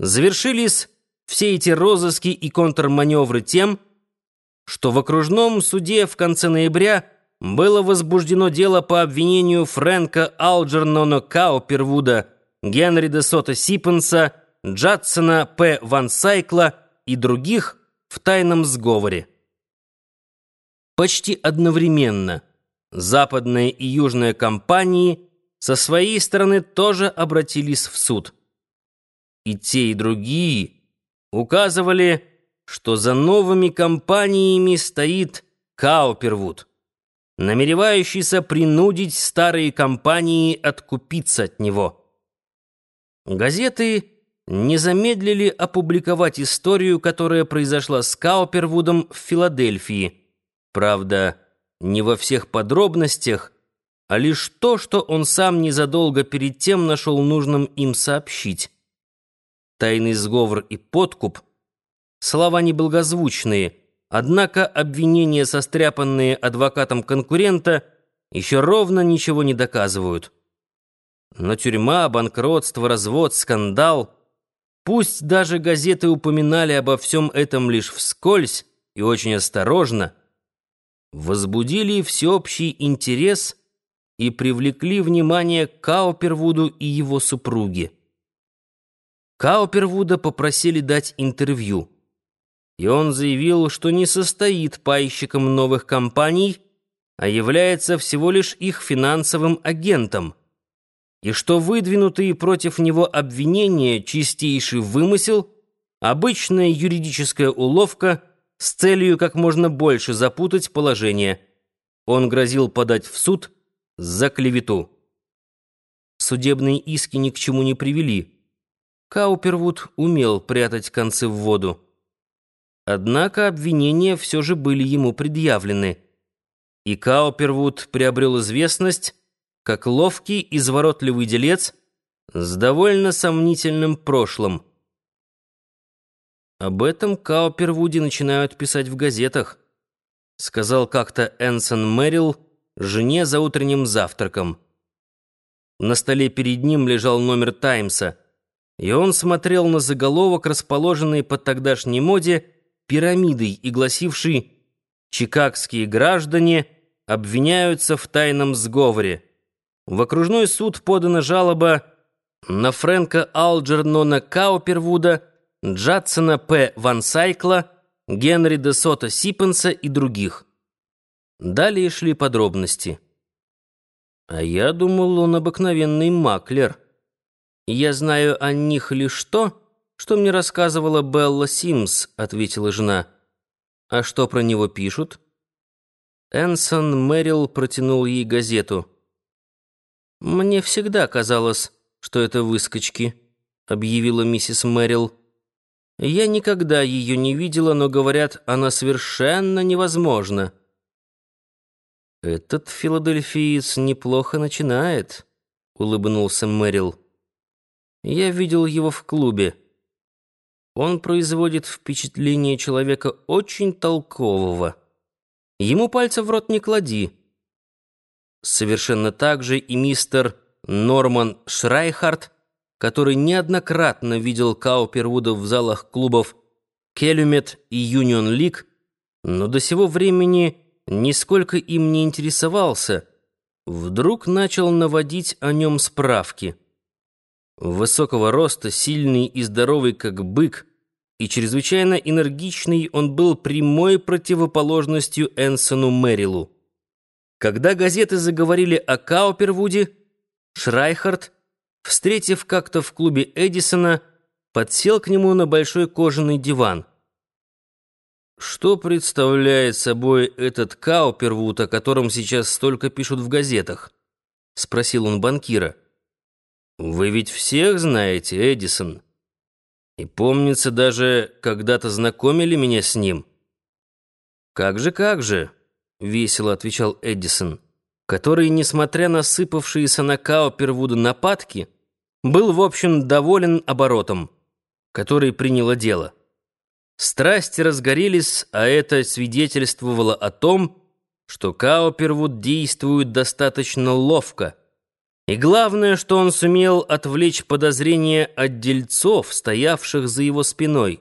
Завершились все эти розыски и контрманевры тем, что в окружном суде в конце ноября было возбуждено дело по обвинению Фрэнка Алджернона Каупервуда, Генри де Сота Сипенса, Джадсона П. Ван Сайкла и других в тайном сговоре. Почти одновременно западная и южная компании со своей стороны тоже обратились в суд. И те, и другие указывали, что за новыми компаниями стоит Каупервуд, намеревающийся принудить старые компании откупиться от него. Газеты не замедлили опубликовать историю, которая произошла с Каупервудом в Филадельфии. Правда, не во всех подробностях, а лишь то, что он сам незадолго перед тем нашел нужным им сообщить. Тайный сговор и подкуп — слова неблагозвучные, однако обвинения, состряпанные адвокатом конкурента, еще ровно ничего не доказывают. Но тюрьма, банкротство, развод, скандал — пусть даже газеты упоминали обо всем этом лишь вскользь и очень осторожно — возбудили всеобщий интерес и привлекли внимание к Каупервуду и его супруге. Каупервуда попросили дать интервью, и он заявил, что не состоит пайщиком новых компаний, а является всего лишь их финансовым агентом, и что выдвинутые против него обвинения чистейший вымысел, обычная юридическая уловка с целью как можно больше запутать положение. Он грозил подать в суд за клевету. Судебные иски ни к чему не привели. Каупервуд умел прятать концы в воду. Однако обвинения все же были ему предъявлены. И Каупервуд приобрел известность как ловкий, изворотливый делец с довольно сомнительным прошлым. Об этом Каупервуде начинают писать в газетах, сказал как-то Энсон Мэрил жене за утренним завтраком. На столе перед ним лежал номер «Таймса», и он смотрел на заголовок, расположенный по тогдашней моде пирамидой и гласивший «Чикагские граждане обвиняются в тайном сговоре». В окружной суд подана жалоба на Фрэнка Алджернона Каупервуда, Джадсона П. Ван Сайкла, Генри де Сота Сипенса и других. Далее шли подробности. А я думал, он обыкновенный маклер. Я знаю о них лишь то, что мне рассказывала Белла Симс, ответила жена. А что про него пишут? Энсон Мэрил протянул ей газету. Мне всегда казалось, что это выскочки, объявила миссис Мэрил. Я никогда ее не видела, но говорят, она совершенно невозможна. «Этот филадельфиец неплохо начинает», — улыбнулся Мэрил. «Я видел его в клубе. Он производит впечатление человека очень толкового. Ему пальца в рот не клади». Совершенно так же и мистер Норман Шрайхард, который неоднократно видел Каупервуда в залах клубов Келюмет и Юнион Лиг, но до сего времени нисколько им не интересовался, вдруг начал наводить о нем справки. Высокого роста, сильный и здоровый, как бык, и чрезвычайно энергичный, он был прямой противоположностью Энсону Мэрилу. Когда газеты заговорили о Каупервуде, Шрайхард, встретив как-то в клубе Эдисона, подсел к нему на большой кожаный диван — что представляет собой этот Каупервуд, о котором сейчас столько пишут в газетах? Спросил он банкира. Вы ведь всех знаете, Эдисон. И помнится, даже когда-то знакомили меня с ним. Как же, как же, весело отвечал Эдисон, который, несмотря на сыпавшиеся на Каупервуда нападки, был, в общем, доволен оборотом, который приняло дело. Страсти разгорелись, а это свидетельствовало о том, что Каупервуд действует достаточно ловко — И главное, что он сумел отвлечь подозрения от дельцов, стоявших за его спиной.